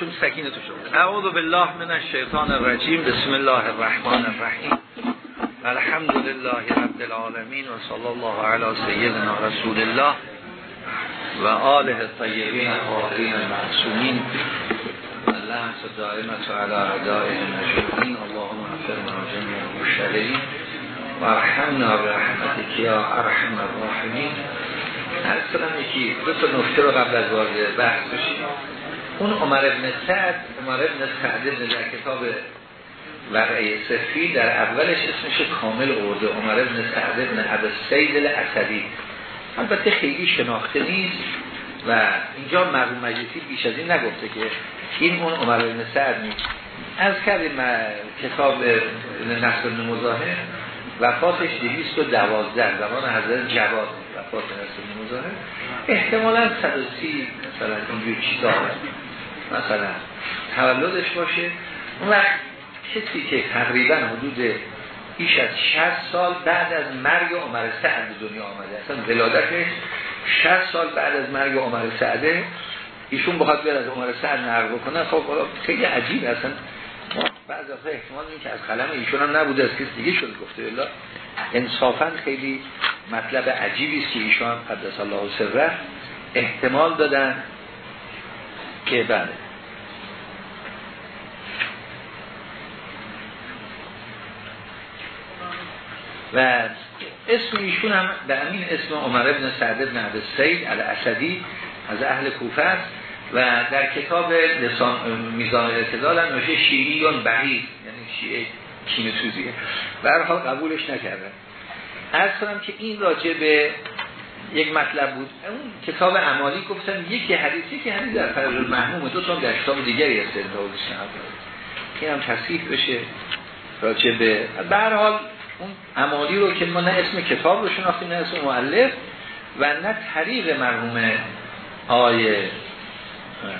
چون سکینه تو شد. اعوذ بالله من الشیطان الرجیم. بسم الله الرحمن الرحیم. الحمد لله رب العالمین و صلی الله علی سیدنا رسول الله و آله الطیبین الطاهرین المعصومین. اللهم دائمت علی اعدائهم اجمعین اللهم اغفرنا جميع المشتغلین و ارحمنا برحمتك یا ارحم الراحمین. هر یکی دو تا نکته رو قبل از وارد بحث بشیم. اون عمر ابن سعد عمر ابن سعد در کتاب وقعه صفی در اولش اسمش کامل ارده عمر ابن سعد ابن عبد سید الاسدی. البته خیلی شناخته نیست و اینجا مرحوم مجلسی بیش از این نگفته که این اون عمر ابن سعد نیست. از کردیم کتاب نصر نموزاهه وفاتش دوازده زمان حضرت جواد وفات نصر نموزاهه. احتمالا 130 مثلا اینجور چیزا مثلا تولدش باشه اون وقت کسی که تقریبا حدود بیش از 60 سال بعد از مرگ عمر سعد به دنیا آمده. اصلا ولادتش 60 سال بعد از مرگ عمر سعده. ایشون بخواد بیاد از عمر سعد نقل بکنه. خب خیلی عجیب اصلا. بعض از احتمال این که از قلم ایشون هم نبوده از کسی دیگه شده گفته. الله انصافا خیلی مطلب عجیبی است که ایشون قدس الله سره احتمال دادن. که بله. و اسم ایشون هم به همین اسم عمر ابن سعد بن عبد السید الاسدی از اهل کوفه است و در کتاب لسان میزان اعتدال هم نوشه بحید یعنی شیعه کینه سوزیه. برحال قبولش نکردن. از کنم که این راجع به یک مطلب بود. اون کتاب عمالی گفتم یکی حدیثی که همین در فرج المحموم دو تا در کتاب دیگری استدلالش نهاد این هم تصحیح بشه. راجع به حال اون عمالی رو که ما نه اسم کتاب رو شناختیم نه اسم معلف و نه طریق مرحوم آیه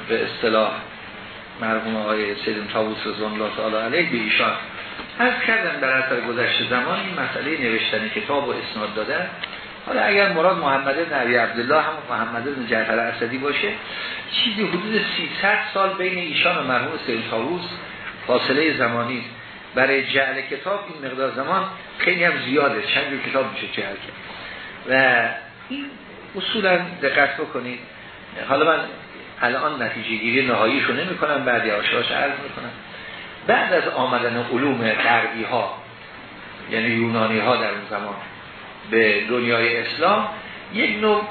به اصطلاح مرحوم آقای سیدم تابوس رضوان الله تعالی علیه به ایشان از کردن در اثر گذشته زمان این مسئله نوشتن کتاب و اسناد دادن. حالا اگر مراد محمد بن عبی عبدالله هم محمد بن جعفر اسدی باشه چیزی حدود 300 سال بین ایشان و مرحوم سید طاووس فاصله زمانی برای جعل کتاب این مقدار زمان خیلی هم زیاده چند جور کتاب میشه جعل کرد. و این اصولا دقت بکنید. حالا من الان نتیجه گیری نهاییشو نمی کنم بعدی آشاش عرض می‌کنم. بعد از آمدن علوم غربی ها یعنی یونانی ها در اون زمان به دنیای اسلام یک نوع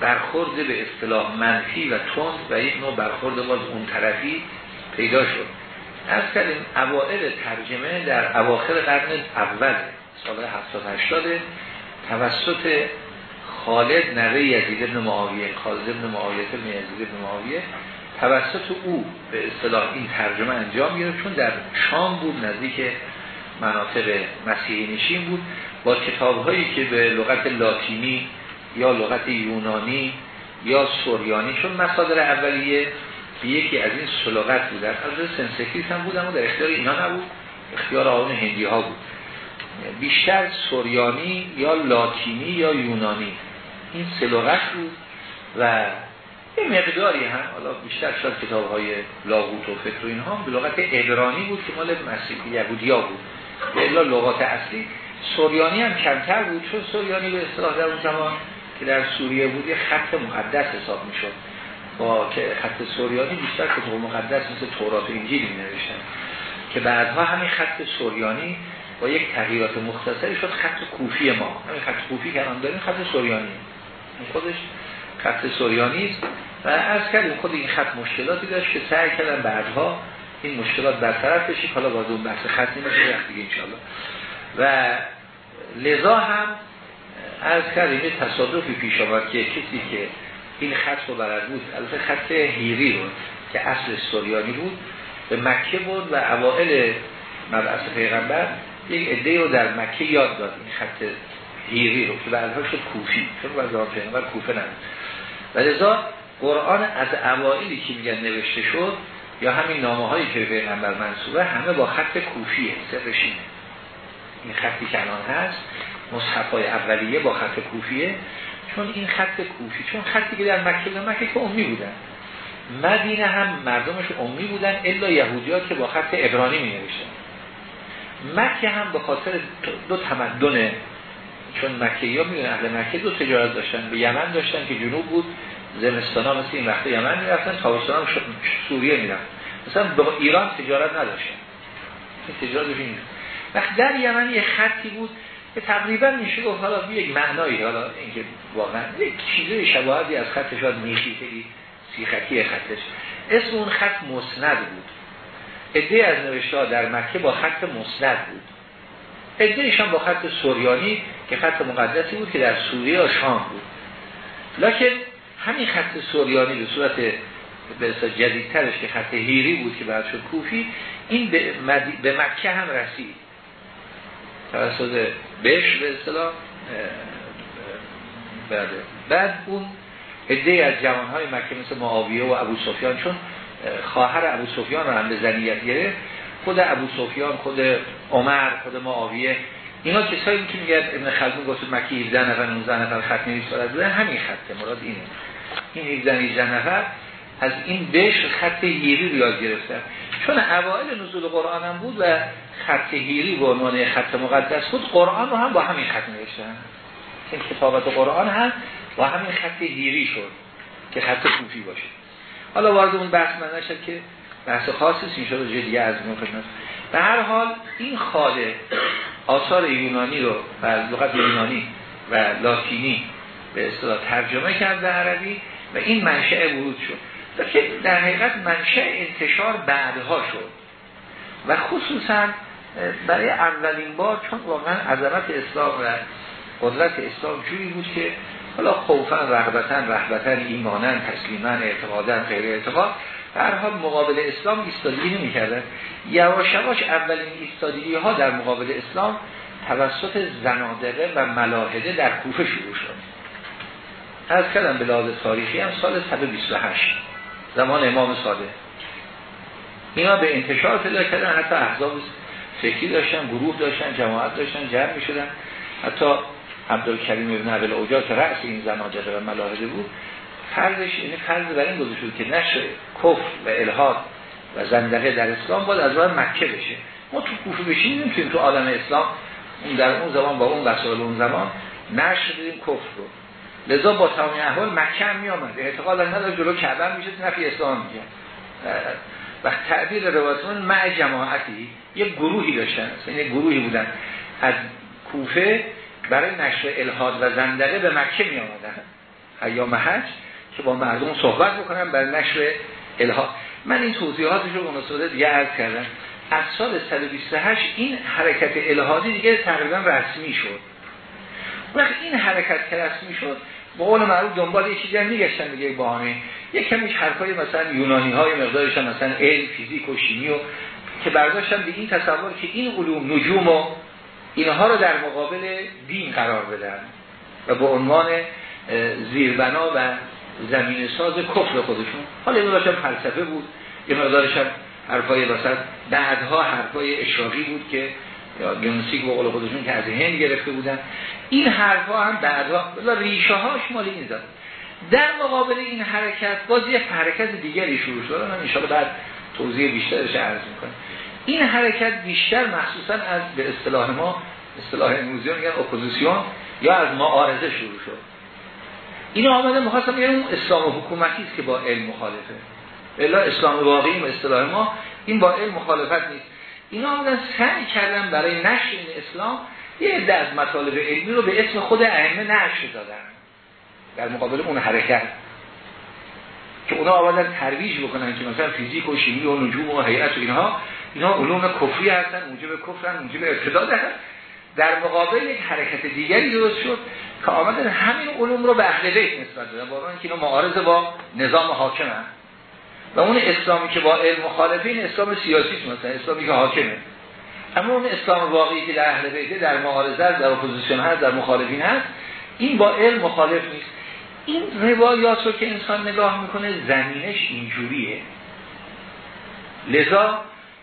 برخورد به اصطلاح منفی و تند و یک نوع برخورد باز اون طرفی پیدا شد. از کردیم اوائل ترجمه در اواخر قرن اول سال 70 توسط خالد نوه یزید ابن معاویه خالد ابن معاویه ابن یزید ابن معاویه توسط او به اصطلاح این ترجمه انجام گرفت چون در شام بود نزدیک مناطق مسیحی نشین بود. با کتاب هایی که به لغت لاتینی یا لغت یونانی یا سریانی چون مصادر اولیه یکی از این سه لغت بود از سنسکریت هم بود اما در اختیار اینا نبود. اختیار آن هندی ها بود. بیشتر سریانی یا لاتینی یا یونانی. این سه لغت بود و یه مقداری هم حالا بیشتر شد کتاب های لاهوت و فکر و اینها به لغت عبرانی بود که مال مسیحی یهودی ها بود. به لغات اصلی. سریانی هم کمتر بود چون سریانی به اصطلاح در اون زمان که در سوریه بود یه خط مقدس حساب می‌شد. با که خط سوریانی بیشتر کتاب مقدس مثل تورات و انجیل می نوشتن که بعدها همین خط سوریانی با یک تغییرات مختصری شد خط کوفی ما. همین خط کوفی که الان داریم خط سوریانی خودش خط سوریانی است. و از کردیم خود این خط مشکلاتی داشت که سعی کردن بعدها این مشکلات برطرف بشه. حالا باز اون بحث خط نمیشه وقت دیگه انشاءالله. و لذا هم از کردیم یه تصادفی پیش آورد که کسی که این خط رو برد بود البته خط هیری رو که اصل سوریانی بود به مکه بود و اوائل مبعث پیغمبر یک عده رو در مکه یاد داد این خط هیری رو که بعدها شد کوفی چون بعد پیغمبر کوفه نمید و لذا قرآن از اوائلی که میگن نوشته شد یا همین نامه هایی که پیغمبر منصوبه همه با خط کوفیه سرشینه این خطی که الان هست مصحف های اولیه با خط کوفیه. چون این خط کوفی چون خطی که در مکه و مکه که امی بودن. مدینه هم مردمش امی بودن الا یهودی ها که با خط ابرانی می نوشتن مکه هم به خاطر دو تمدن چون مکه می‌دونن اهل مکه دو تجارت داشتن به یمن داشتن که جنوب بود. زمستان ها مثل این وقت یمن می‌رفتن تابستان هم سوریه میرن مثلا با ایران تجارت نداشتن. این تجارت وقت در یمن یه خطی بود که تقریبا میشه گفت حالا یک معنایی حالا اینکه واقعا یک چیزی شباهتی از خط شاید میخی خیلی سیخکی خطش. اسم اون خط مسند بود. عده از نوشته در مکه با خط مسند بود. عده با خط سوریانی که خط مقدسی بود که در سوریه و شام بود. لکن همین خط سوریانی به صورت به جدیدترش که خط هیری بود که بعد کوفی این به, به مکه هم رسید. توسط بش به اصطلاح بعد اون عده از جوانهای مکه مثل معاویه و ابو سفیان چون خواهر ابو سفیان رو هم به زنیت گرفت خود ابو سفیان خود عمر خود معاویه اینا کسایی که میگه ابن خلدون گفت مکی 17 نفر 19 نفر خط نویس بودن همین خطه مراد اینه. این 17 19 نفر از این بش خط هیری یاد گرفتن. چون اوائل نزول قرآن هم بود و خط هیری به عنوان خط مقدس بود قرآن رو هم با همین خط نوشتن. این کتابت قرآن هم با همین خط هیری شد که خط کوفی باشه. حالا وارد اون بحث من نشد که بحث خاصی این شد جدیه از خدمت. به هر حال این خاله آثار یونانی رو و لغت یونانی و لاتینی به اصطلاح ترجمه کرد به عربی و این منشأ ورود شد. که در حقیقت منشأ انتشار بعدها شد. و خصوصا برای اولین بار چون واقعا عظمت اسلام و قدرت اسلام جوری بود که حالا خوفا رغبتا رهبتا ایمانا تسلیما اعتقادا غیر اعتقاد در حال مقابل اسلام ایستادگی نمی کرده یواش یواش اولین ایستادگی ها در مقابل اسلام توسط زنادقه و ملاحده در کوفه شروع شد. از کردم به لحاظ تاریخی هم سال 128 زمان امام صادق. اینا به انتشار پیدا کردن حتی احزاب فکری داشتن گروه داشتن جماعت داشتن جمع می شدن حتی عبدالکریم ابن عبل اوجا که رأس این زناجره و ملاحده بود. فرضش یعنی فرض بر این گذاشته که نشر کفر و الهاد و زندقه در اسلام باید از راه مکه بشه. ما تو کوفه بشیم نمی‌تونیم تو عالم اسلام اون در اون زمان با اون وسایل اون زمان نشر دیدیم کفر رو. لذا با تمام احوال مکه هم می آمد اعتقاد نداره جلو کعبه میشه نفی اسلام میگه و تعبیر روایتون مع جماعتی یه گروهی داشتن. یعنی گروهی بودن. از کوفه برای نشر الهاد و زندقه به مکه می آمدن ایام حج که با مردم صحبت بکنم برای نشر الهاد من این توضیحاتش رو مناسبت دیگه عرض کردم. از سال 128 این حرکت الهادی دیگه تقریبا رسمی شد. وقتی این حرکت که رسمی شد با قول معروف دنبال یه چیزی هم میگشتن دیگه بهانه یک کمیش حرفای مثلا یونانی های مقدارش مثلا علم فیزیک و شیمی و که برداشتن به این تصور که این علوم نجوم و اینها رو در مقابل دین قرار بدن و به عنوان زیربنا و زمین ساز کفر خودشون. حالا این داشتن فلسفه بود یه مقدارش هم حرفای وسط بعدها حرفای اشراقی بود که یا گنسیک به قول خودشون که از هند گرفته بودن. این حرفا هم بعدها ریشه هاش مال این زد در مقابل این حرکت باز یه حرکت دیگری شروع شد. من ان بعد توضیح بیشترش عرض می‌کنم. این حرکت بیشتر مخصوصا از به اصطلاح ما اصطلاح امروزی میگن اپوزیسیون یا از معارضه شروع شد. این آمده می‌خواستم یعنی اون اسلام حکومتی است که با علم مخالفه. والا اسلام واقعی و اصطلاح ما این با علم مخالفت نیست. اینا آمدن سعی کردن برای نشر اسلام یه عده از مطالب علمی رو به اسم خود ائمه نشر دادن در مقابل اون حرکت. که اونا آمدن ترویج بکنن که مثلا فیزیک و شیمی و نجوم و هیئت و اینها اینا علوم کفری هستن موجب کفرن موجب ارتداد هستن. در مقابل یک حرکت دیگری درست شد که آمدن همین علوم رو به اهل بیت نسبت دادن. با اینکه اینا معارض با نظام حاکم و اون اسلامی که با علم مخالفه اسلام سیاسی مثلا اسلامی که حاکمه. اما اون اسلام واقعی که در اهل بیت در معارضه در اپوزیسیون هست در مخالفین هست این با علم مخالف نیست. این روایات رو که انسان نگاه می‌کنه زمینش اینجوریه. لذا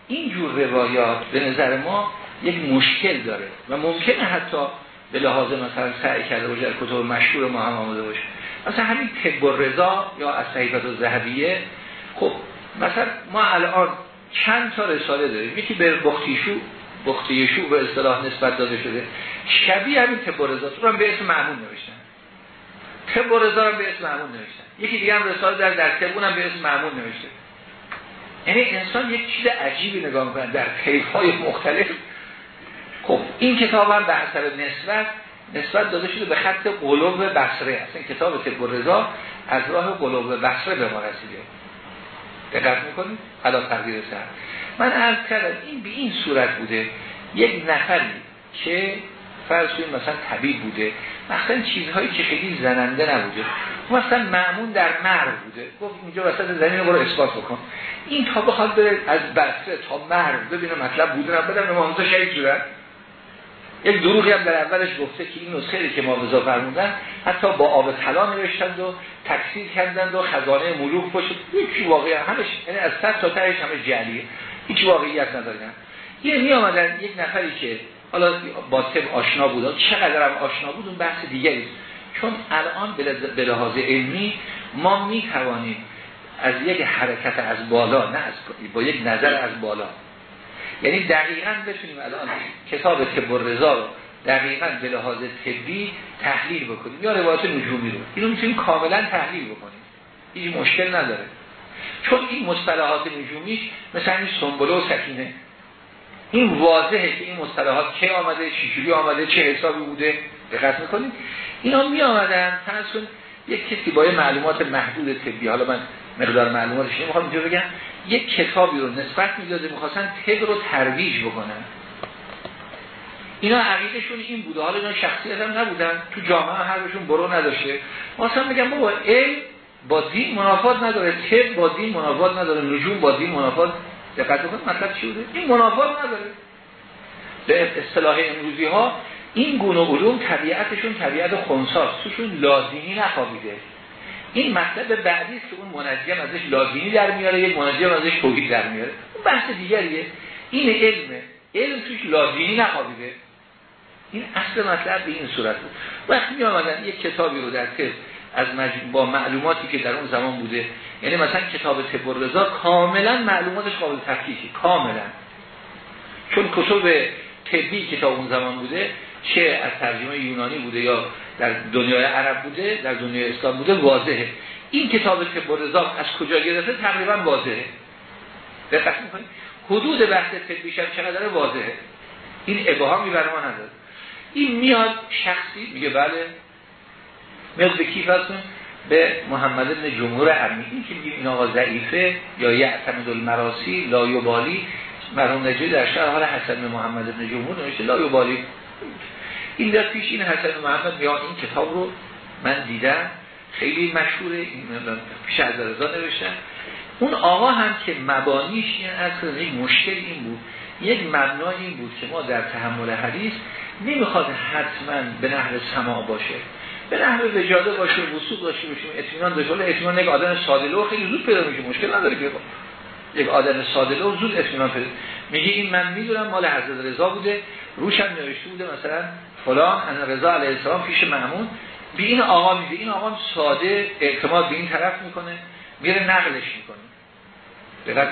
اینجور روایات به نظر ما یک مشکل داره و ممکنه حتی به لحاظ مثلا سعی کرده باشه کتب مشهور ما هم آمده باشه. مثلا همین طب رضا یا از صحیفت و ذهبیه خب مثلا ما الان چند تا رساله داریم؟ یکی به بختیشو بختیشو به اصطلاح نسبت داده شده. شبیه همین تب رو هم به اسم معمون نوشتن. تب رضا رو به اسم معمون نوشتن. یکی دیگه هم رساله در در تبون هم به اسم معمون نوشته. یعنی انسان یک چیز عجیبی نگاه می‌کنه در طیف های مختلف. خب این کتاب هم به حسب نسبت نسبت داده شده به خط قلوب بصره است. این کتاب تب رضا از راه قلوب بصره به ما رسیده. دقت می‌کنید حالا تقدیر سر. من عرض کردم این به این صورت بوده. یک نفری که فرض مثلا طبیب بوده مثلا چیزهایی که خیلی زننده نبوده مثلا معمون در مرد بوده. گفت اینجا وسط زمین رو برو اثبات بکن. این تا بخواد بره از بسته تا مرد ببینه مطلب بوده نه بدم امام شهید شدن یک دروغی هم در اولش گفته که این نسخه که ما وضا فرمودن حتی با آب طلا نوشتند و تکثیر کردند و خزانه ملوک پشت هیچ واقعی همش یعنی از صد تا تهش همه جعلیه. هیچ واقعیت ندارن. یه می آمدن یک نفری که حالا با طب آشنا بود چقدر هم آشنا بود اون بحث دیگری چون الان به لحاظ علمی ما می توانیم از یک حرکت از بالا نه از با یک نظر از بالا یعنی دقیقا بتونیم الان کتاب طب رضا رو دقیقا به لحاظ طبی تحلیل بکنیم. یا روایت نجومی رو. اینو می‌تونیم کاملا تحلیل بکنیم. هیچ مشکل نداره. چون این مصطلحات نجومیش مثل این سنبله و سکینه. این واضحه که این مصطلحات چه آمده چجوری آمده چه حسابی بوده؟ دقت می‌کنید؟ اینا می آمدن یک کسی با معلومات محدود طبی. حالا من مقدار معلوماتش نمی‌خوام اینجا بگم. یک کتابی رو نسبت می‌داده می‌خواستن طب رو ترویج بکنن. اینا عقیدشون این بوده. حالا اینا شخصیت هم نبودن. تو جامعه هرشون برو نداشته. مثلا میگم بابا علم با دین منافات نداره. طب با دین منافات نداره. نجوم با دین منافات. دقت کنید مطلب چی بوده؟ این منافات نداره. به اصطلاح امروزی ها این گونه علوم طبیعتشون طبیعت خنساست توشون لازمی نخوابیده. این مطلب بعدی است که اون منجم ازش لازمی در میاره یک منجم ازش توحید در میاره. اون بحث دیگریه. این علمه. علم توش لازمی نخوابیده. این اصل مطلب به این صورت بود. وقتی می آمدن یک کتابی رو در تست از با معلوماتی که در اون زمان بوده یعنی مثلا کتاب رضا کاملا معلوماتش قابل تفکیکی کاملا. چون کتب طبی که تا اون زمان بوده چه از ترجمه یونانی بوده یا در دنیای عرب بوده در دنیای اسلام بوده واضحه. این کتاب تبر رضا از کجا گرفته تقریبا واضحه. دقت می‌کنید حدود بحث هم چقدر واضحه. این ابهامی بر ما نداره. این میاد شخصی میگه بله میاد به کیف به محمد ابن جمهور عرمی این که میگیم این آقا ضعیفه یا یعتمد المراسی لا یبالی. مرحوم نجوی در شهر حال حسن محمد ابن جمهور نوشته لا یبالی. این در پیش این حسن محمد میاد این کتاب رو من دیدم. خیلی مشهوره. این پیش از رضا نوشتن اون آقا هم که مبانیش این از یک مشکل این بود. یک مبنای این بود که ما در تحمل حدیث نمی‌خواد حتما به نحو سما باشه. به نحو وجاده باشه وسوق داشته باشیم اطمینان داشته باشه اطمینان یک آدم ساده لو خیلی زود پیدا میشه. مشکل نداره که یک آدم ساده لو زود اطمینان پیدا. میگه این من می‌دونم مال حضرت رضا بوده. روشم نوشته بوده مثلا فلان ان رضا علیه السلام پیش معمون بی این آقا میده این آقا ساده اعتماد به این طرف می‌کنه میره نقلش می‌کنه. دقت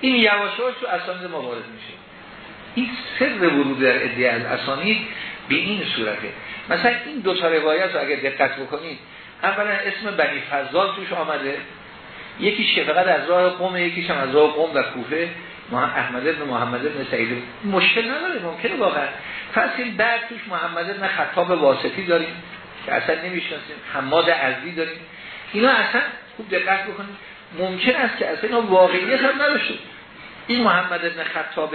این یواش تو اسانید ما وارد میشه. این سر ورود در ادعای از اسانید به این صورته. مثلا این دو تا روایت رو اگر دقت بکنید اولا اسم بنی فضال توش آمده. یکیش که از راه قوم یکیش هم از راه قوم و کوفه. احمد ابن محمد ابن سعید مشکل نداره ممکنه واقعا. فصل بعد توش محمد ابن خطاب واسطی داریم که اصلا نمی‌شناسیم حماد عزی داریم. اینا اصلا خوب دقت بکنید ممکن است که اصلا اینا واقعیت هم نداشته. این محمد ابن خطاب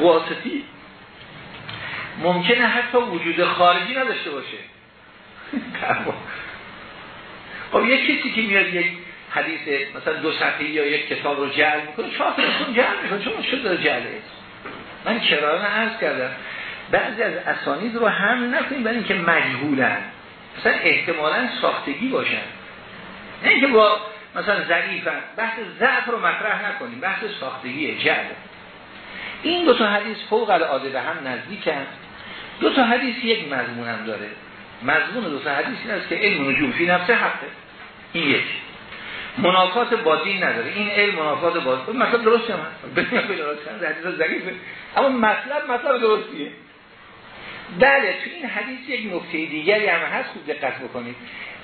واسطی ممکنه حتی وجود خارجی نداشته باشه. خب یک کسی که میاد یک حدیث مثلا دو صفحه یا یک کتاب رو جعل می‌کنه. چهارتون جعل می‌کنه. چون شد داره جعله من کرارن عرض کردم. بعضی از اسانید رو هم نکنیم برای اینکه مجهولن. مثلا احتمالا ساختگی باشن. نه اینکه با مثلا ضعیفن. بحث ضعف رو مطرح نکنیم. بحث ساختگی جعل این دو تا حدیث فوق العاده به هم نزدیکن. دو تا حدیث یک مضمون هم داره. مضمون دو تا حدیث این است که علم نجوم فی نفسه حقه. این یک. منافات با دین نداره. این علم منافات با دین مطلب درسته هم هست اما مطلب مطلب درستیه. بله تو این حدیث یک نکته دیگری هم هست خوب دقت بکنید.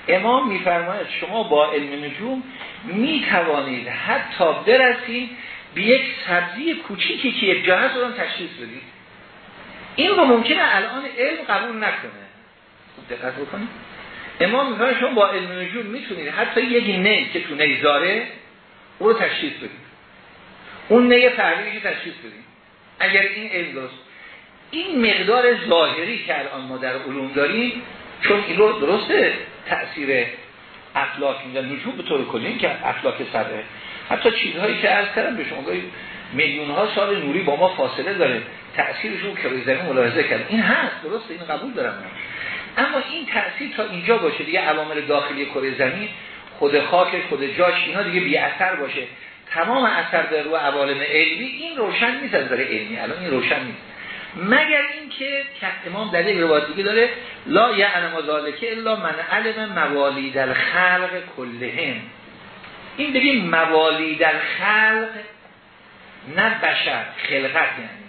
امام میفرماید شما با علم نجوم می‌توانید حتی برسید به یک سبزی کوچیکی که یک هست رو تشخیص بدید. این رو ممکنه الان علم قبول نکنه. دقت بکنید. امام میفرماید شما با علم نجوم می‌تونید حتی یک نی که تو نیزاره او رو تشخیص بدید. اون نی فعلی که تشخیص بدید. اگر این علم درست این مقدار ظاهری که الان ما در علوم داریم چون این درسته تأثیر افلاک اینجا نجوم به طور کلی که افلاک سره حتی چیزهایی که از کردم به شما میلیون ها سال نوری با ما فاصله داره. تأثیرش رو که زمین ملاحظه کرد این هست درسته این قبول دارم. من. اما این تأثیر تا اینجا باشه دیگه عوامل داخلی کره زمین خود خاک خود جاش اینا دیگه بی اثر باشه. تمام اثر در رو عوالم علمی این روشن نیست از داره علمی. الان این روشن نیست. مگر اینکه امام در یک روایت دیگه داره لا یعلم ذالک الا من علم موالید الخلق کلهم. این بگیم موالید الخلق نه بشر خلقت یعنی.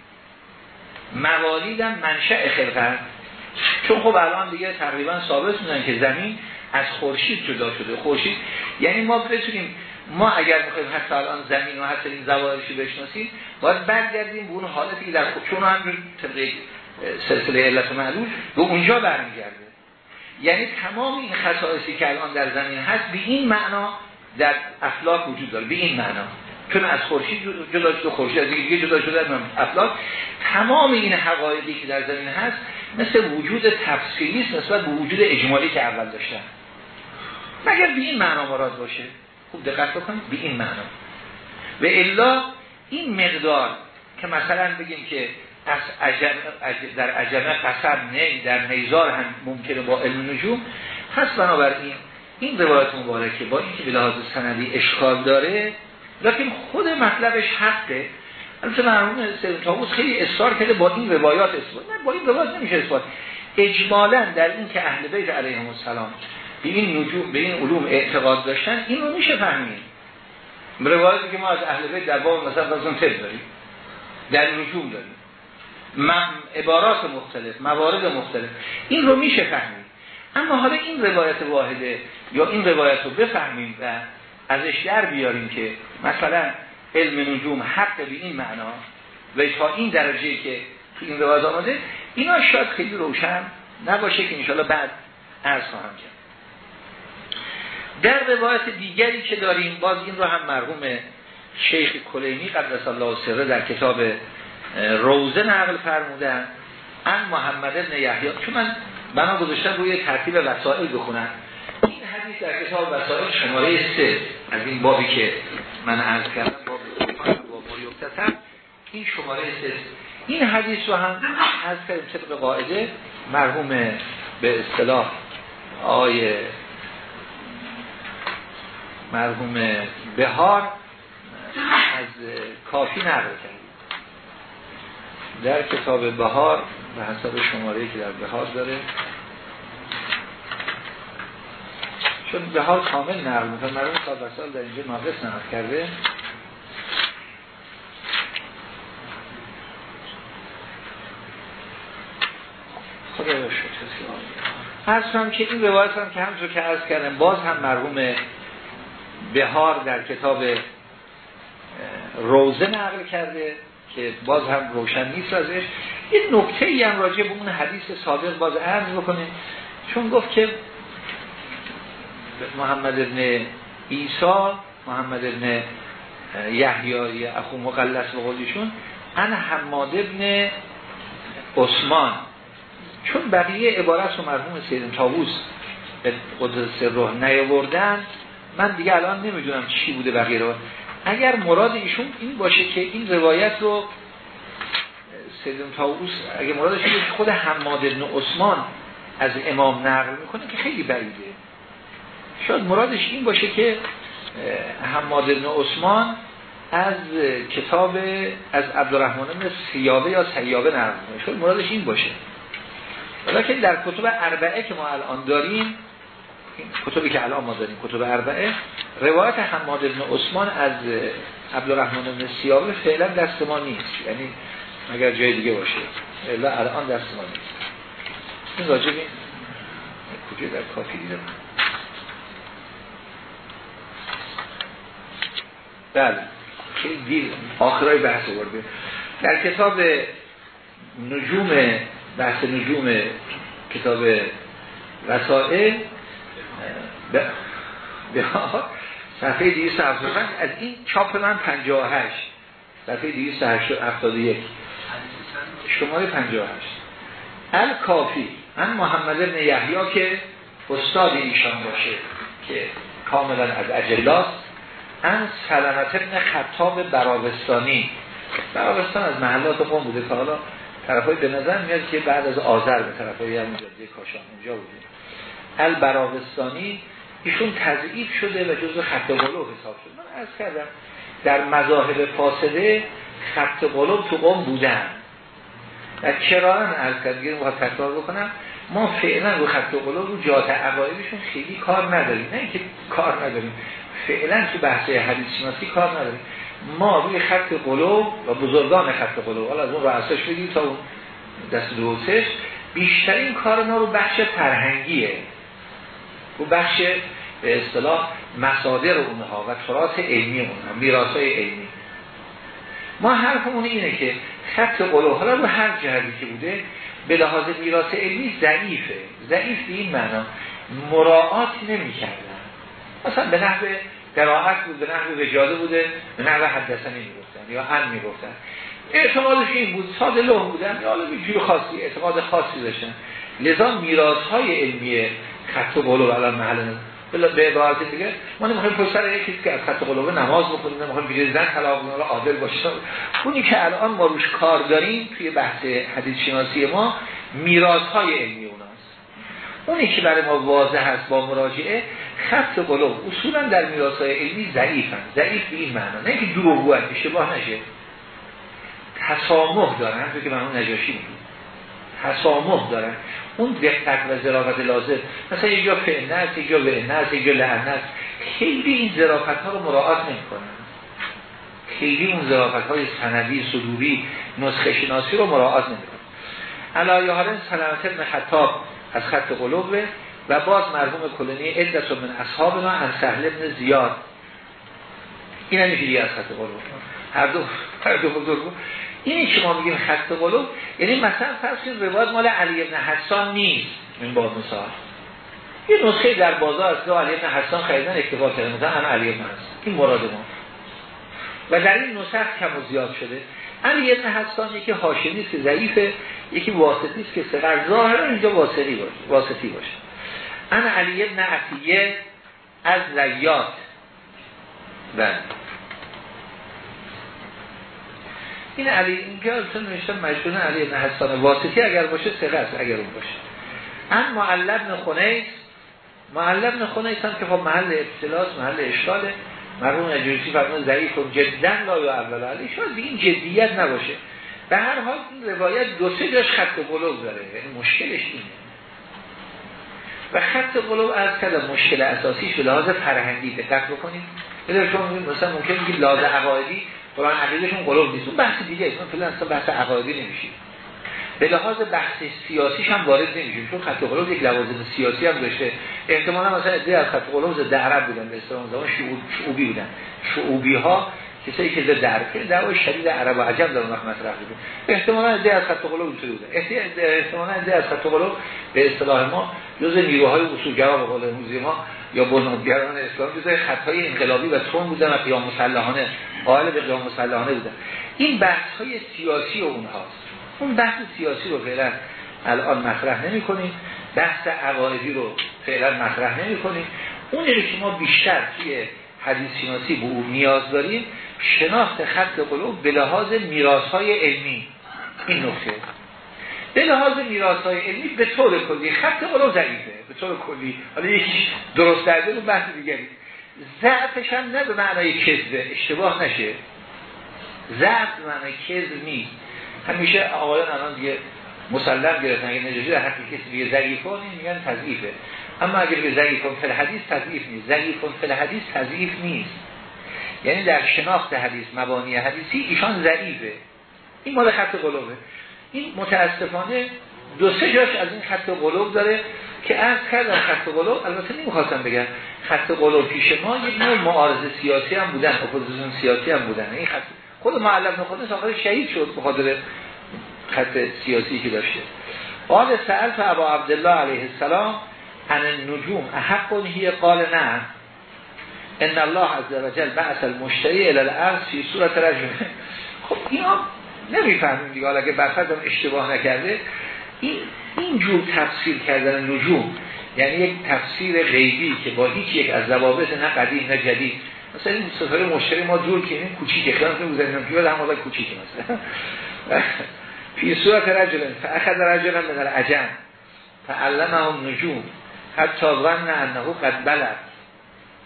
موالیدم منشأ خلقت. چون خب الان دیگه تقریبا ثابت میدن که زمین از خورشید جدا شده. خورشید یعنی ما بتونیم ما اگر می‌خوایم حتی الان زمین و حتی این زوارشی بشناسیم باید برگردیم به اون حالتی در خود چون هم طبق سلسله علت معلوم به اونجا برمیگرده. یعنی تمام این خصائصی که الان در زمین هست به این معنا در افلاک وجود داره. به این معنا. چون از خورشید جدا شده خورشید از دیگه جدا شده از افلاک. تمام این حقایقی که در زمین هست مثل وجود تفصیلی است نسبت به وجود اجمالی که اول داشتن. مگر به این معنا مراد باشه؟ خوب دقت بکنید به این معنا. و الا این مقدار که مثلا بگیم که از عجم در عجمه قصر نه در نیزار هم ممکنه با علم نجوم. پس بنابراین این روایت مبارکه با اینکه به لحاظ سندی اشکال داره لیکن خود مطلبش حقه. البته مرحوم تابوس خیلی اصرار کرده با این روایات اثبات. نه با این روایات نمیشه اثبات. اجمالا در این که اهل بیت علیهم السلام به این نجوم به این علوم اعتقاد داشتن این رو میشه فهمید. روایتی که ما از اهل بیت در باب مثلا از تب داریم در نجوم داریم. عبارات مختلف موارد مختلف. این رو میشه فهمید. اما حالا این روایت واحده یا این روایت رو بفهمیم و ازش در بیاریم که مثلا علم نجوم حق به این معنا و تا این درجه که این روایت آمده اینا شاید خیلی روشن نباشه که انشاءالله بعد عرض خواهم کرد. در روایت دیگری که داریم باز این رو هم مرحوم شیخ کلینی قدس الله سره در کتاب روزه نقل فرمودن ان محمد ابن یحیی چون من بنا گذاشتم روی ترتیب وسائل بخونم. این حدیث در کتاب وسائل شماره سه از این بابی که من عرض کردم. این شماره سه. این حدیث رو هم از کردیم طبق قاعده مرحوم به اصطلاح آیه مرحوم بهار از کافی نقل کرد. در کتاب بهار به حساب شماره که در بهار داره چون بهار کامل نقل می‌کنه. مرحوم سال در اینجا ناقص نقل کرده. شد هم که این روایت هم که همونطور که عرض کردم باز هم مرحوم بهار در کتاب روزه نقل کرده که باز هم روشن نیست ازش. این نکته ای هم راجع به اون حدیث سابق باز عرض بکنه. چون گفت که محمد ابن ایسا محمد ابن یحیی اخو مقلس و قولیشون ان حماد ابن عثمان. چون بقیه عبارت و مرحوم سیدن تاووس قدس روح نیاوردن من دیگه الان نمی‌دونم چی بوده بقیه رو. اگر مراد ایشون این باشه که این روایت رو سیدم تاووس اگر مرادش که خود حماد بن عثمان از امام نقل می‌کنه که خیلی بعیده. شاید مرادش این باشه که حماد بن عثمان از کتاب از عبدالرحمن سیابه یا سیابه نقل می‌کنه. شاید مرادش این باشه. ولیکن در کتب اربعه که ما الان داریم کتبی که الان ما داریم کتب اربعه روایت حماد بن عثمان از عبدالرحمن بن سیابه فعلا دست ما نیست. یعنی اگر جای دیگه باشه الا الان دست ما نیست. این راجبی کجا در کافی دیدم؟ بله. آخرای بحث برده. در کتاب نجوم بحث نجوم کتاب رسائل به صفحه 275 از این چاپ من 58 صفحه 271 شماره 58 کافی من محمد ابن یحیی که استاد ایشان باشه که کاملا از اجلاس. ان سلمت ابن خطاب براوستانی براوستان از محلات قوم بوده که حالا طرف های به نظر میاد که بعد از آذر به طرف های همون جاده کاشان اونجا بوده البراوستانی ایشون تضعیف شده و جزو خط قلوب حساب شد من از کردم در مذاهب فاسده خط تو قوم بودن. و چرا هم از کردگیر تکرار بکنم. ما فعلا رو خط قلوب رو جات عقایبشون خیلی کار نداریم. نه اینکه کار نداریم. فعلا تو بحث حدیث شناسی کار نداریم. ما روی خط قلوب و بزرگان خط قلوب حالا از اون رأسش بگیم تا اون دست دوستش بیشترین کار ما رو بخش فرهنگیه. و بخش به اصطلاح مصادر اونها و تراث علمی اونها میراث علمی. ما حرفمون اینه که خط قلوب حالا رو هر جهتی که بوده به لحاظ میراث علمی ضعیفه. ضعیف به این معنا مراعات نمی کردن مثلا به نحو قرائت بود به نحو وجاده بوده به نحو حدثنی می‌گفتن یا هم می‌گفتن. اعتقادش این بود ساده لوح بودن یا حالا جور خاصی اعتقاد خاصی داشتن. لذا میراث های علمی خط قلوب الان محل به عبارت دیگه ما نمی‌خوایم پشت سر یکی که از خط قلوبه نماز بخونیم نمی‌خوایم بیره زن طلاق رو عادل باشه. اونی که الان ما روش کار داریم توی بحث حدیث شناسی ما میراث های علمی اونی که برای ما واضح هست با مراجعه خط قلوب اصولا در میراث های علمی ضعیفن. ضعیف به این معنا. نه که دروغگو اشتباه نشه. تسامح دارن که من اون نجاشی میگم تسامح دارن. اون دقت و ظرافت لازم. مثلا یه جا فعنه است یه جا وعنه است یه جا لعنه است خیلی این ظرافت ها رو مراعات نمی‌کنن. خیلی اون ظرافت های سندی صدوری نسخه شناسی رو مراعات نمی‌کنن. علایه حالن سلامت ابن خطاب از خط قلوبه و باز مرحوم کلونی عدت من اصحاب ما از سهل ابن زیاد. این هم از خط قلوب. هر دو هر دو بزرگ. اینی که ما میگیم خط قلوب یعنی مثلا فرض روایت مال علی ابن حسان نیست. این با مثال. یه نسخه در بازار از علی ابن حسان خریدن اکتفا کردن مثلا هم علی ابن هست این مراد ما. و در این نسخه کم و زیاد شده. علی ابن حسان یکی هاشمی که ضعیفه. یکی واسطی است که سقر ظاهرا اینجا واسطی باشه واسطی باشه. انا علی ابن عطیه از لیات بله. این علی این که اصلا نوشتن مجبور علی ابن حسان. واسطی اگر باشه سقه است اگر اون باشه. ان معلب ابن خنیس معلب ابن خنیس هم که خب محل ابتلاس محل اشکاله مرحوم نجوسی فرمان ضعیف و جدا لا یا اول علی شاید این جدیت نباشه. به هر حال این روایت دو سه جاش خط قلوب داره. یعنی مشکلش اینه. و خط قلوب از کردم مشکل اساسیش به لحاظ فرهنگی دقت بکنید. بذار شما مثلا ممکن میگید لحاظ عقایدی قرآن عقیدشون قلوب نیست. اون بحث دیگه است. فعلا اصلا بحث عقایدی نمیشه. به لحاظ بحث سیاسیش هم وارد نمیشیم چون خط قلوب یک لوازم سیاسی هم داشته. احتمالا مثلا ایده از خط قلوب ضد عرب بودن. به اصطلاح زمان شعوبی بودن. شعوبی ها کسایی که ضد عرب دعوا شدید عرب و عجم در اون مطرح بود احتمالا ایده از خط قلوب شده بودن احتمالا ایده از خط قلوب به اصطلاح ما جزء نیروهای اصولگرا به قول ما یا بنیانگران اسلام جزء خطهای انقلابی و تون بودن و قیام مسلحانه قائل به قیام مسلحانه بودن. این بحث های سیاسی اونهاست. اون بحث سیاسی رو فعلا الان مطرح نمی کنیم بحث عقایدی رو فعلا مطرح نمی کنیم اون که ما بیشتر توی حدیث شناسی به اون نیاز داریم شناخت خط قلوب به لحاظ میراث های علمی. این نکته. به لحاظ میراث های علمی به طور کلی خط قلوب ضعیفه به طور کلی. حالا یکی درست درده رو بحث دیگری. ضعفش هم نه به معنای کذبه اشتباه نشه. ضعف به معنای کذب نیست. همیشه آقایان الان دیگه مسلم گرفتن اگه نجاشی در حقی کسی میگه ضعیفون میگن تضعیفه. اما اگر به ضعیفون فل حدیث تضعیف نیست. ضعیفون فل حدیث تضعیف نیست. یعنی در شناخت حدیث مبانی حدیثی ایشان ضعیفه. این مال خط قلوبه. این متاسفانه دو سه جاش از این خط قلوب داره که از کردم خط قلوب البته نمی‌خواستم بگم خط قلوب پیش ما یک نوع معارض سیاسی هم بودن اپوزیسیون سیاسی هم بودن. این خط خود معلم خود آخر شهید شد به خاطر خط سیاسی که داشته. قال سألت ابا عبدالله علیه السلام عن النجوم. احق هی قال نه ان الله عز وجل بعث المشتری الى الارض فی صورت رجل خب اینا نمی‌فهمیم دیگه. حالا اگه اشتباه نکرده این اینجور تفسیر کردن نجوم یعنی یک تفسیر غیبی که با هیچ یک از ضوابط نه قدیم نه جدید. مثلا این سفر مشتری ما دور که این کوچیکه. خیلی نمی‌ذاریم که هم حالا کوچیکه مثلا. فی صورت رجل فاخذ رجلا من العجم فعلمه نجوم حتی ظن انه قد بلد.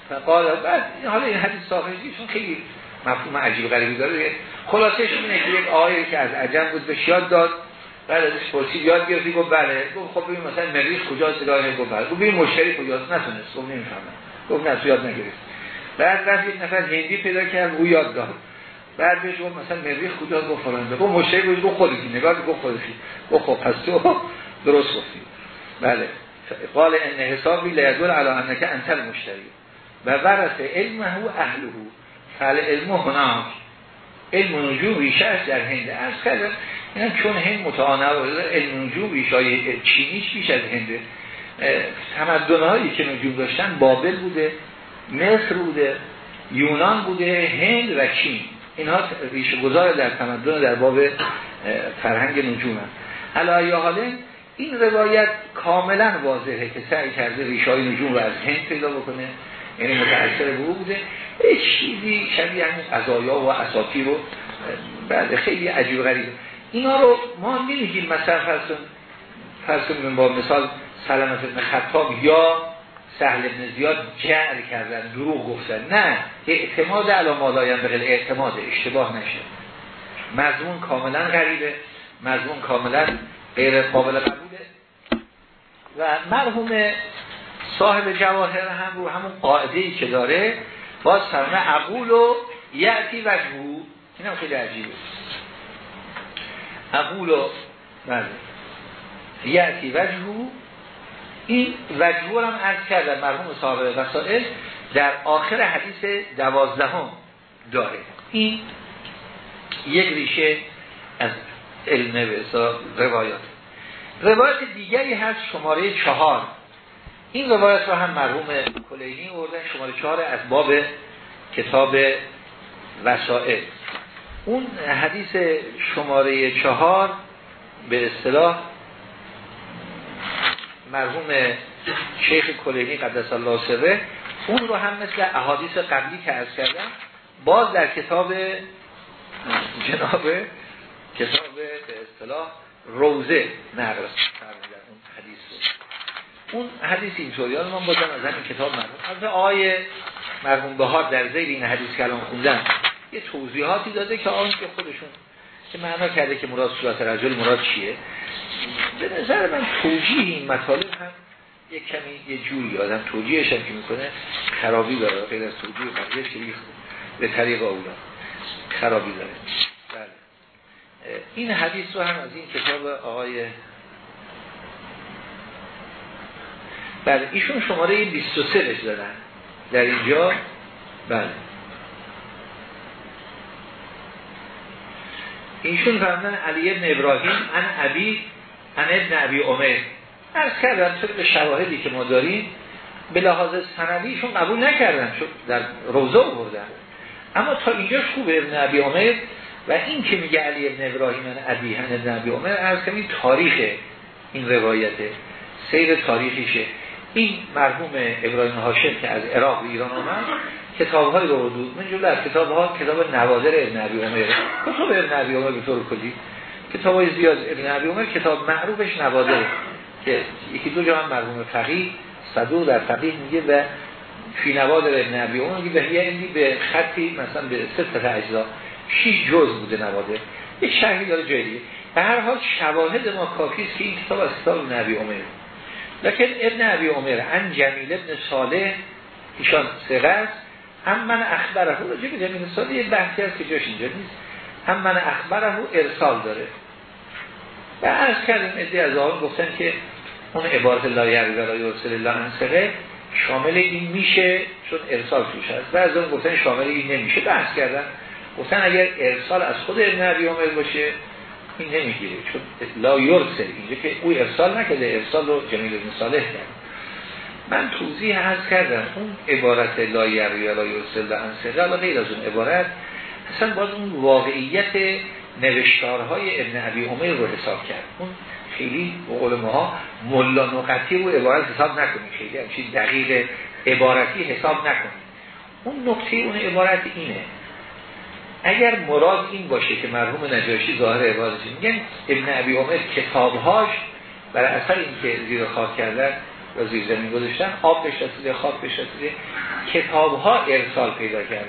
فقال بعد حالا این حدیث صاحبیشون خیلی مفهوم عجیب غریبی داره. خلاصش اینه که یک آیه که از عجم بود به یاد داد. بعد ازش پرسید یاد گرفتی؟ گفت بله. گفت خب ببین مثلا مریض کجاست؟ الهی گفت بله. گفت ببین مشتری کجاست؟ نتونست. گفت نمی‌فهمم. گفت نه یاد نگرفت. بعد رفت یک نفر هندی پیدا کرد او یاد داد. بعد بهش گفت مثلا مریخ کجاست؟ گفت فلان گفت مشتری گفت خودتی نگاه گفت خودتی گفت خب پس تو درست گفتی. بله. قال ان حسابی لیدل علی انک انت المشتری. و ورث علمه اهله. فعل علمه هناک علم نجوم ریشه در هند از کردم این چون هند متعانه علم نجوم ریشه چینیش بیش از هنده تمدن که نجوم داشتن بابل بوده مصر بوده یونان بوده هند و چین. اینها ریشه گذار در تمدن در باب فرهنگ نجوم هم علایه حاله این روایت کاملا واضحه که سعی کرده ریشه های نجوم رو از هند پیدا بکنه. یعنی متأثر به بوده. چیزی شبیه همین قضایا و اساطیر رو بعد خیلی عجیب غریب. اینا رو ما نمیگیم مثلا فرض کنیم با مثال سلامت ابن خطاب یا سهل ابن زیاد جعل کردن دروغ گفتن. نه اعتماد علامالایم به غیر اعتماد اشتباه نشه. مضمون کاملا غریبه. مضمون کاملا غیر قابل قبوله. و مرحوم صاحب جواهر هم رو همون قاعده ای که داره باز فرمه عقول و یعتی وجهو این هم خیلی عجیبه. عقول و بله. یعتی وجهو این وجهو هم عرض کرده مرحوم صاحب وسائل در آخر حدیث دوازدهم داره. این یک ریشه از علم به روایات. روایت دیگری هست شماره چهار. این روایت رو هم مرحوم کلینی اردن شماره چهار از باب کتاب وسائل. اون حدیث شماره چهار به اصطلاح مرحوم شیخ کلینی قدس الله سره اون رو هم مثل احادیث قبلی که از کردم باز در کتاب جناب کتاب به اصطلاح روزه نقل اون حدیث اون حدیث اینطوری من بازم از همین کتاب مرحوم از آقای مرحوم بهار در زیر این حدیث کلام خوندن یه توضیحاتی داده که آن که خودشون که معنا کرده که مراد صورت رجل مراد چیه. به نظر من توجیه این مطالب هم یک کمی یه جوری آدم توجیهش هم که می‌کنه خرابی داره. غیر از توجیه به طریق اولا خرابی داره. این حدیث رو هم از این کتاب آقای بله ایشون شماره 23 بهش دادن. در اینجا؟ بله. ایشون فرمودن علی ابن ابراهیم ان ابی ان ابن ابی عمر. از کردن به شواهدی که ما داریم به لحاظ سندیشون قبول نکردن در روزه بردن اما تا اینجا خوبه ابن ابی عمر و این که میگه علی ابن ابراهیم ان ابی ان ابن ابی عمر از کمی تاریخ این روایته سیر تاریخیشه. این مرحوم ابراهیم هاشم که از عراق به ایران آمد کتاب های رو دود من جلو از کتاب ها کتاب نوادر ابن عبی عمر. کتاب ابن عبی عمر به طور کلی. کتاب های زیاد. ابن عبی عمر کتاب معروفش نوادر. که یکی دو جا هم مرحوم فقیه صدوق در فقیه میگه و فی نوادر ابن عبی عمر میگه به به خطی مثلا به سه تا اجزا. شیش جز بوده نوادر یک شرحی داره جایی به هر حال شواهد ما کافی است که این کتاب از کتاب نبی عمر. لکن ابن عبی عمر ان جمیل ابن صالح ایشان سقه است. هم من اخبره راجع به جمیل صالح یه بحثی هست که جاش اینجا نیست. هم من اخبره ارسال داره. و از کردیم ادهی از آن گفتن که اون عبارت لایه و لایه رسول الله انسقه شامل این میشه چون ارسال توش هست. و از اون گفتن شامل این نمیشه. بحث کردن گفتن اگر ارسال از خود ابن عبی عمر باشه این نمی‌گیره. چون لا یرسل. اینجا که او ارسال نکرده ارسال رو جمیل بن صالح کرد. من توضیح هست کردم اون عبارت لا یروی لا یرسل و انسقه و غیر از اون عبارت اصلا باز اون واقعیت نوشتارهای ابن عبی عمر رو حساب کرد. اون خیلی به قول ما ملا نقطی رو عبارت حساب نکنید. خیلی همچین دقیق عبارتی حساب نکنید. اون نقطه اون عبارت اینه. اگر مراد این باشه که مرحوم نجاشی ظاهر عبادتی میگن ابن عبی عمر کتابهاش برای اثر اینکه زیر خاک کردن و زیر زمین گذاشتن آب بشتسیده خاک بشتسیده کتابها ارسال پیدا کرده.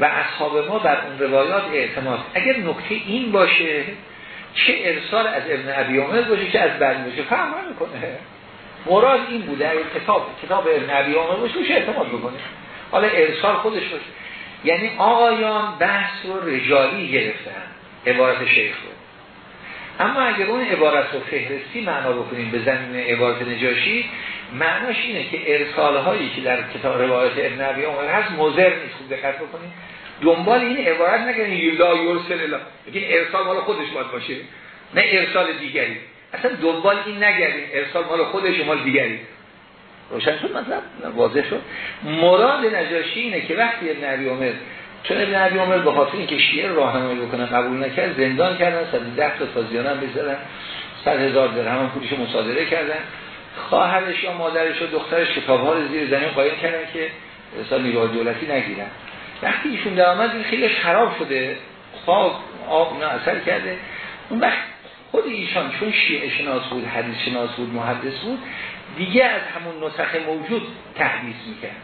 و اصحاب ما بر اون روایات اعتماد. اگر نکته این باشه چه ارسال از ابن عبی عمر باشه چه از بعد باشه فهم می‌کنه مراد این بوده کتاب کتاب ابن عبی عمر باشه اعتماد بکنه؟ حالا ارسال خودش باشه. یعنی آقایان بحث رو رجالی گرفتن عبارت شیخ رو. اما اگر اون عبارت رو فهرستی معنا بکنیم به زمین عبارت نجاشی معناش اینه که ارسال هایی که در کتاب روایت ابن عبی عمر هست مزر نیست. خوب دقت بکنیم. دنبال این عبارت نکنید یلا یرسل الا. بگین ارسال مال خودش باید باشه نه ارسال دیگری. اصلا دنبال این نگردیم ارسال مال خودش مال دیگری. روشن شد مطلب؟ واضح شد؟ مراد نجاشی اینه که وقتی ابن عبی عمر چون ابن عبی عمر به خاطر اینکه شیعه راهنمایی بکنن قبول نکرد زندان کردن 110 تا تازیان هم بزدن 100 هزار درهم پولش مصادره کردن. خواهرش یا مادرش و دخترش کتاب ها رو زیر زمین قایم کردن که اصلا نیروهای دولتی نگیرن. وقتی ایشون در آمد این خیلی خراب شده. خواب آب نه اثر کرده. اون وقت خود ایشان چون شیعه شناس بود حدیث شناس بود محدث بود دیگه از همون نسخه موجود تحدیث می‌کرد.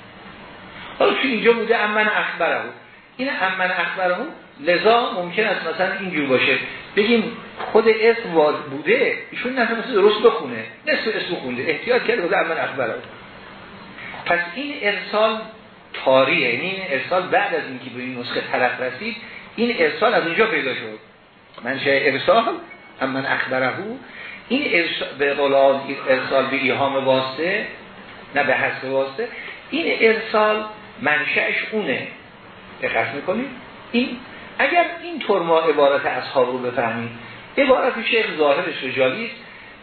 حالا چون اینجا بوده امن اخبره بود این امن اخبره لذا ممکن است مثلا اینجور باشه. بگیم خود اسم بوده ایشون مثل درست بخونه. نصف اسم خونده احتیاط کرده بوده امن اخبره پس این ارسال تاریه یعنی این ارسال بعد از اینکه به این نسخه طرف رسید این ارسال از اونجا پیدا شد. منشه ارسال امن اخبره این ارسال به قول ارسال به ایهام واسطه نه به حسب واسطه این ارسال منشأش اونه. دقت می‌کنید؟ این اگر این طور ما عبارت اصحاب رو بفهمیم عبارت شیخ ظاهرش رجالی است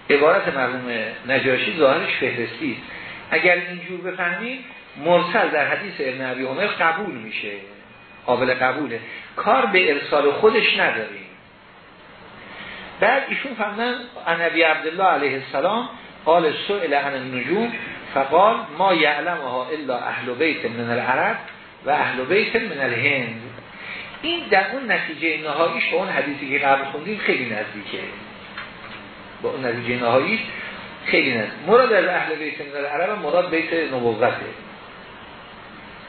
عبارت مرحوم نجاشی ظاهرش فهرستی است. اگر اینجور بفهمیم مرسل در حدیث ابن عبی عمر قبول میشه. قابل قبوله. کار به ارسال خودش نداریم بعد ایشون فهمدن نبی عبدالله علیه السلام قال سئل عن النجوم فقال ما یعلمها الا اهل بیت من العرب و اهل بیت من الهند. این در اون نتیجه نهاییش به اون حدیثی که قبل خوندیم خیلی نزدیکه. با اون نتیجه نهاییش خیلی نزدیک. مراد از اهل بیت من العرب مراد بیت نبوته.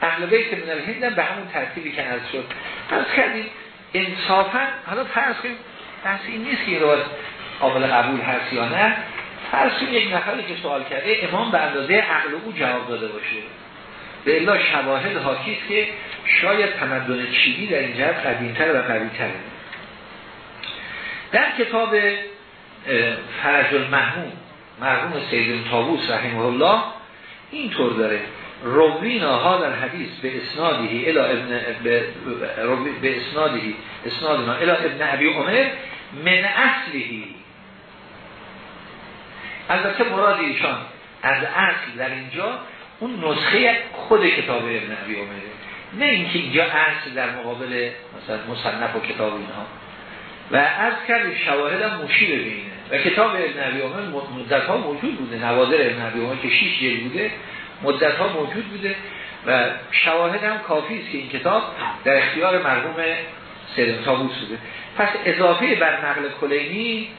اهل بیت من الهند به همون ترتیبی که از شد. از کردیم انصافا حالا فرض کنیم این نیست که روایت قابل قبول هست یا نه. فرض یک نفری که سوال کرده امام به اندازه عقل او جواب داده باشه. به الا شواهد حاکیست که شاید تمدن چیدی در این جهت قدیمتر و قویتره در کتاب فرج المحموم مرحوم سید تابوس رحمه الله اینطور داره. روینا ها در حدیث به اسنادی الى ابن به, اسنادی اسنادنا الى ابن عبی عمر من اصلی البته مراد ایشان از اصل در اینجا اون نسخه خود کتاب ابن عبی عمره. نه اینکه اینجا اصل در مقابل مثلا مصنف و کتاب اینها. و از کرد شواهد هم مشیر به اینه و کتاب ابن عبی عمر مدت ها موجود بوده. نوادر ابن عبی عمر که 6 جلد بوده مدت ها موجود بوده. و شواهد هم کافی است که این کتاب در اختیار مرحوم سید تابوس بوده پس اضافه بر نقل کلینی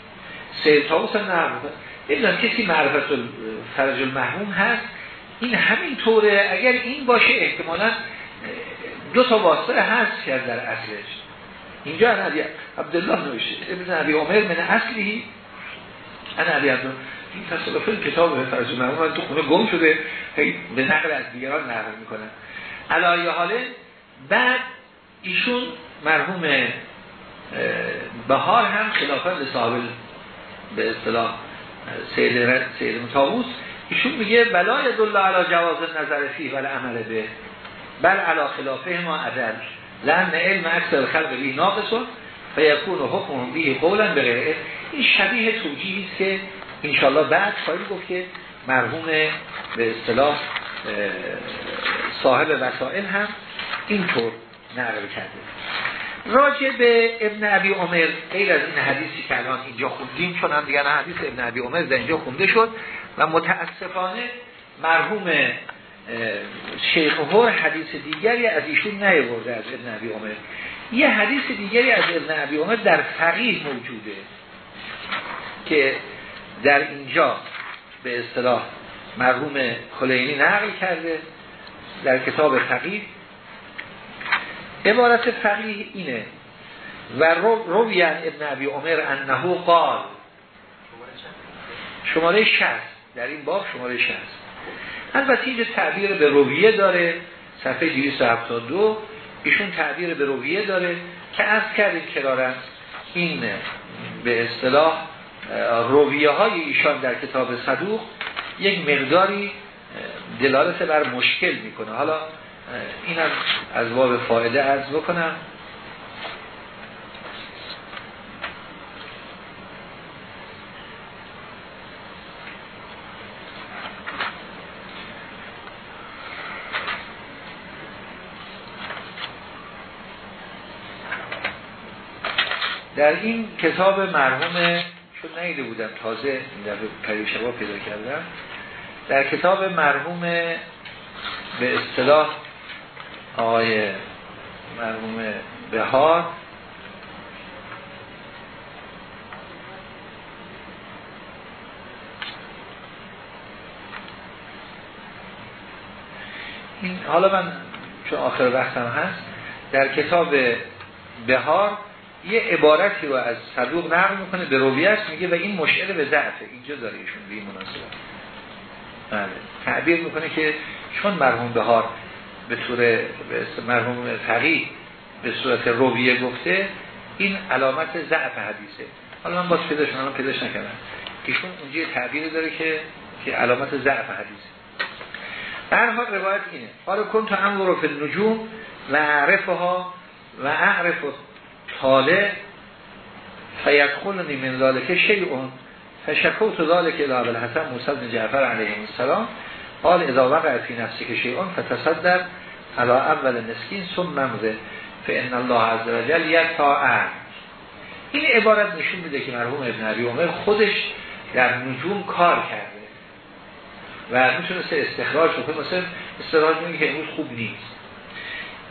سید تابوس هم نقل. کسی معرفت فرج المحموم هست؟ این همین طوره. اگر این باشه احتمالا دو تا واسطه هست کرد در اصلش. اینجا عبی عبدالله نوشته ابن عبی عمر من اصلی انا عبی عبدالله. این تصالف کتاب فرض من تو خونه گم شده. به نقل از دیگران نقل می‌کنن. علایه حاله بعد ایشون مرحوم بهار هم خلافت صاحب به اصطلاح سید متاووس ایشون میگه بلای دل علی جواز نظر فی ولی عمل به. بل علا خلافه ما عدل. لن علم اکثر خلق بی ناقصون و حکم بیه قولا به این شبیه توجیهی است که انشالله بعد خواهی گفت که مرحوم به اصطلاح صاحب وسائل هم اینطور نقل کرده. راجع به ابن عبی عمر غیر از این حدیثی که الان اینجا خوندیم چون هم دیگر حدیث ابن عبی عمر در اینجا خونده شد و متاسفانه مرحوم شیخ هور حدیث دیگری از ایشون نیورده از ابن عبی عمر. یه حدیث دیگری از ابن عبی عمر در فقیه موجوده که در اینجا به اصطلاح مرحوم خلینی نقل کرده در کتاب فقیه. عبارت فقیه اینه. و رویان ابن عبی عمر انهو قال شماره 60 در این باب شماره 60 البته اینجا تعبیر به رویه داره. صفحه 272 ایشون تعبیر به رویه داره که از کردیم کرارن این به اصطلاح رویه های ایشان در کتاب صدوق یک مقداری دلالت بر مشکل می‌کنه. حالا این از باب فایده از بکنم. در این کتاب مرحوم چون نیده بودم تازه این پریشبا پیدا کردم. در کتاب مرحوم به اصطلاح آقای مرحوم بهار. حالا من چون آخر وقتم هست در کتاب بهار یه عبارتی رو از صدوق نقل می‌کنه به رویش میگه و این مشعر به ضعفه. اینجا داره ایشون به این مناسبت. بله. تعبیر می‌کنه که چون مرحوم بهار به طور مرحوم فقیه به صورت رویه گفته این علامت ضعف حدیثه. حالا من باز پیداش الان پیداش نکردم. ایشون اونجا تعبیری داره که که علامت ضعف حدیثه. در حال روایت اینه. حالا کن تا امر فی النجوم و عرفها و اعرف طالع فیدخلنی من ذالک شیعون فشکوت ذالک الى الحسن موسی جعفر علیه السلام قال اذا وقع فی نفسی که شیعون فتصدر علا اول مسکین ثم ممده فان الله عز وجل یتاع این عبارت نشون میده که مرحوم ابن عبی عمر خودش در نجوم کار کرده و می‌تونسته استخراج بکنه مثلا استخراج میگه که امروز خوب نیست.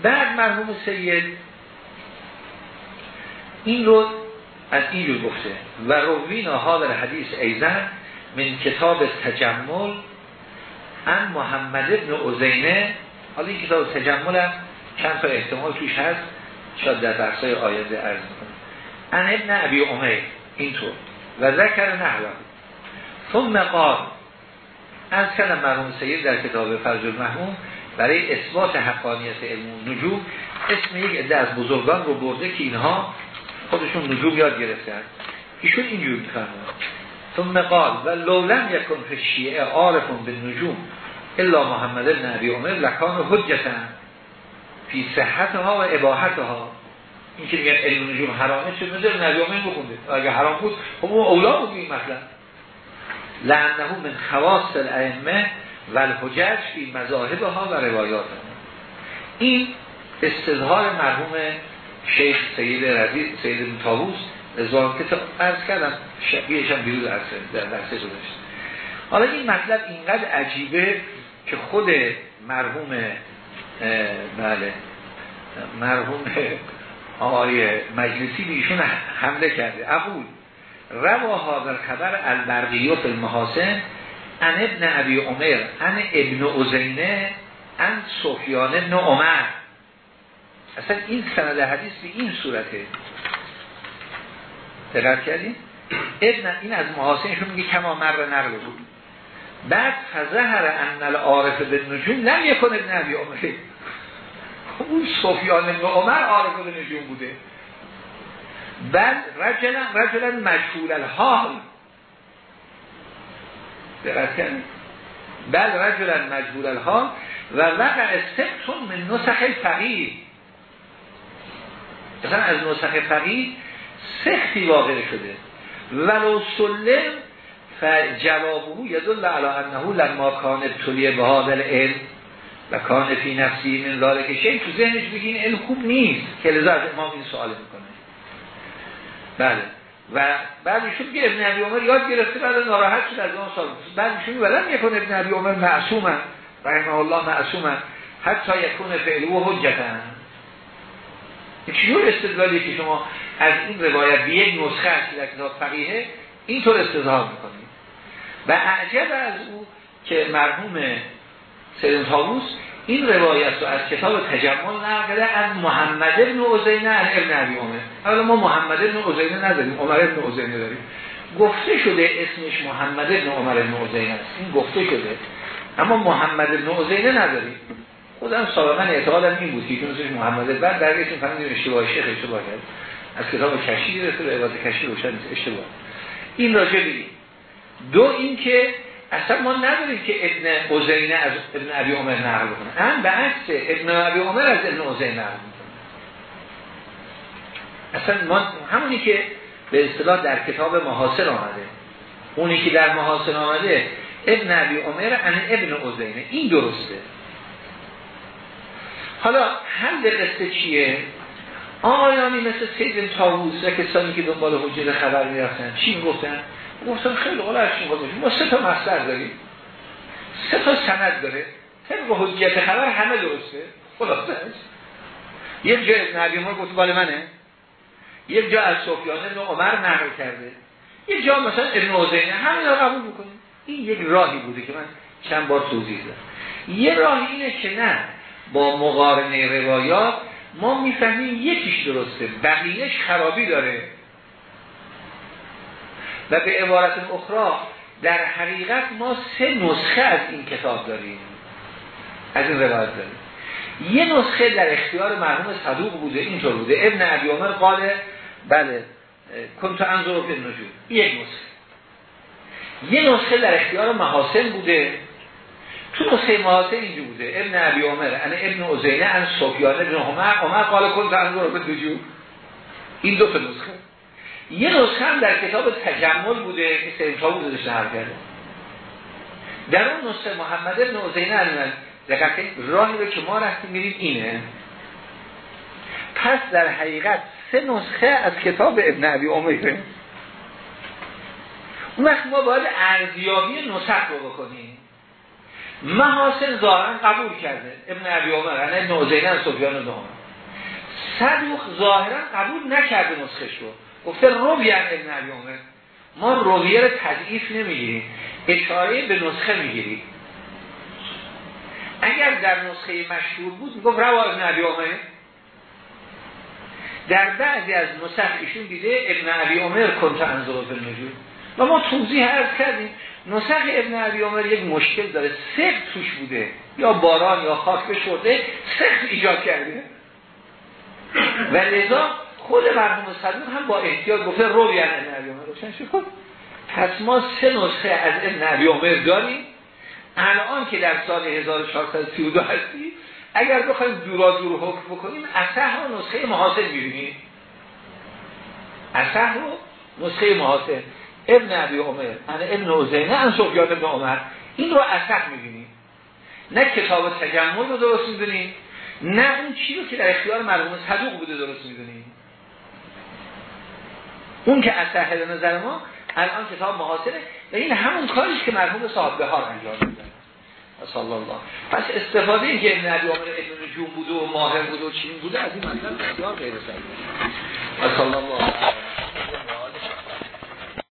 بعد مرحوم سید این رو از اینجور گفته. و روینا حاضر حدیث ایزن من کتاب تجمل ان محمد ابن عزینه. حالا این کتاب تجمل هم چند تا احتمال توش هست. شاید در درسای آینده عرض می‌کنه ان ابن عبی عمر اینطور. و ذکر نحوه. ثم قال از کلم مرحوم سید در کتاب فرج المحموم برای اثبات حقانیت علم نجوم اسم یک عده از بزرگان رو برده که اینها خودشون نجوم یاد گرفتن. ایشون اینجور می‌فهمه ثم قال و لولم یکن فی شیعه عارفون به نجوم الا محمد بن عبی عمر لکان حجتن فی صحتها و اباحتها. این که میگن علم نجوم حرامه چه نظر نبی عمر بخونده اگه حرام بود خب اون اولا بود این مثلا لعنه من خواست الائمه و الحجج فی مذاهبها و روایاتها. این استظهار مرحوم شیخ سید رضی سید متاووس رضوان که عرض کردم شبیهش بیرون در درسه گذاشت حالا این مطلب اینقدر عجیبه که خود مرحوم بله مرحوم آقای مجلسی بیشون حمله کرده. اقول روا حاضر خبر البرقی فی المحاسن ان ابن عبی عمر ان ابن عزینه ان سفیان ابن اصلا این سند حدیث به این صورته. دقت کردیم. ابن این از محاسنشون میگه کما مر نقل بود بعد فظهر ان العارف به نجوم لم یکن ابن عمر. اون سفیان بن عمر عارف به نجوم بوده. بعد رجلا رجلا مجهول الحال. دقت کردیم؟ بل رجلا مجهول الحال و وقع سبتون من نسخ فقیه مثلا از نسخ فقیه سختی واقع شده. ولو سلم فجوابه یدل علی انه لما کان ابتلیه به هذا علم و کان فی نفسی من ذالک شیء تو ذهنش بگین علم خوب نیست. که لذا از امام این سوال می‌کنه. بله. و بعد ایشون که ابن عبی عمر یاد گرفته بعد ناراحت شد از اون سال بعد ایشون ولن یکن ابن عبی عمر معصومن رحمه الله معصومن حتی یکون فعلو و حجتن چجور استدلالی که شما از این روایت به یک نسخه در کتاب فقیه اینطور استظهار می‌کنید و اعجب از او که مرحوم سیدن تاووس این روایت رو از کتاب تجمل نقل از محمد ابن عزینه از ابن عبی حالا ما محمد ابن عزینه نداریم عمر ابن عزینه داریم. گفته شده اسمش محمد ابن عمر ابن عزینه است. این گفته شده. اما محمد ابن عزینه نداریم. خودم سابقا اعتقادم این بود که اسمش محمد بعد در اسم فهمیدیم اشتباه شیخ اشتباه کرد. از کتاب کشی گرفته به عبادت کشی روشن اشتباه. این راجع بگیم دو اینکه اصلا ما نداریم که ابن عزینه از ابن عبی عمر نقل بکنه. هم به عکس ابن عبی عمر از ابن عزینه نقل می‌کنه. اصلا ما همونی که به اصطلاح در کتاب محاصر آمده اونی که در محاصر آمده ابن عبی عمر ان ابن عزینه. این درسته. حالا حل قصه چیه؟ آقایانی مثل سیدن تاووس و کسانی که دنبال حجر خبر می‌رفتن. چی می‌گفتن؟ گفتم خیلی قول افشین ما سه تا مصدر داریم. سه تا سند داره. طبق حجیت خبر همه درسته. خلاصه یک جا ابن عبی گفت بال منه. یک جا از سفیان ابن عمر نقل کرده. یک جا مثلا ابن حسین همین رو قبول بکنیم این یک راهی بوده که من چند بار توضیح دادم. یه راهی اینه که نه با مقارنه روایات ما می‌فهمیم یکیش درسته بقیهش خرابی داره. و به عبارت اخرى در حقیقت ما سه نسخه از این کتاب داریم از این روایت داریم. یه نسخه در اختیار مرحوم صدوق بوده اینطور بوده. ابن عبی عمر قال بله کنت انظر به نجوم یک نسخه. یه نسخه در اختیار محاسن بوده. تو محاسن اینجا بوده. ابن عبی عمر انا ابن عزینه ان سفیان ابن عمر. عمر قال کنت انظر به نجوم این دو نسخه. یه نسخه هم در کتاب تجمل بوده که سید بوده داشته هر کرده. در اون نسخه محمد ابن عزینه علمان دقیقه راهی رو که ما رفتیم میریم اینه. پس در حقیقت سه نسخه از کتاب ابن عبی عمره. اون وقت ما باید ارزیابی نسخ رو بکنیم. محاسن ظاهرا قبول کرده. ابن عبی عمر ابن عزینه سفیان عمر. صدوق ظاهرا قبول نکرده نسخش رو گفته روی ابن عبی عمر. ما رویه رو تضعیف نمی‌گیریم. اشاره به نسخه می‌گیریم. اگر در نسخه مشهور بود می‌گفت روا ابن عبی عمر. در بعضی از نسخ ایشون دیده ابن عبی عمر کنت انظر به نجوم و ما توضیح عرض کردیم. نسخ ابن عبی عمر یک مشکل داره. سخت توش بوده. یا باران یا خاک بشورده سخت ایجاد کرده. و لذا خود مرحوم صدوق هم با احتیاط گفته رو بیان ابن عمر. روشن شد؟ پس ما سه نسخه از ابن عبی عمر داریم. الان که در سال 1432 هستی اگر بخوایم دورا دور حکم بکنیم اصح رو نسخه محاسن می‌بینیم. اصح رو نسخه محاسن ابن عبی عمر انا ابن عزینه ان سفیان ابن عمر. این رو اصح می‌بینیم نه کتاب تجمل رو درست می‌دونیم نه اون چی رو که در اختیار مرحوم صدوق بوده درست می‌دونیم اون که اصح به نظر ما الان کتاب محاصره و این همون کاریش که مرحوم صاحب بهار انجام میدن صلی الله پس استفاده این که ابن عبی عمر ابن نجوم بوده و ماهر بوده و چین بوده از این مطلب بسیار غیر صلی الله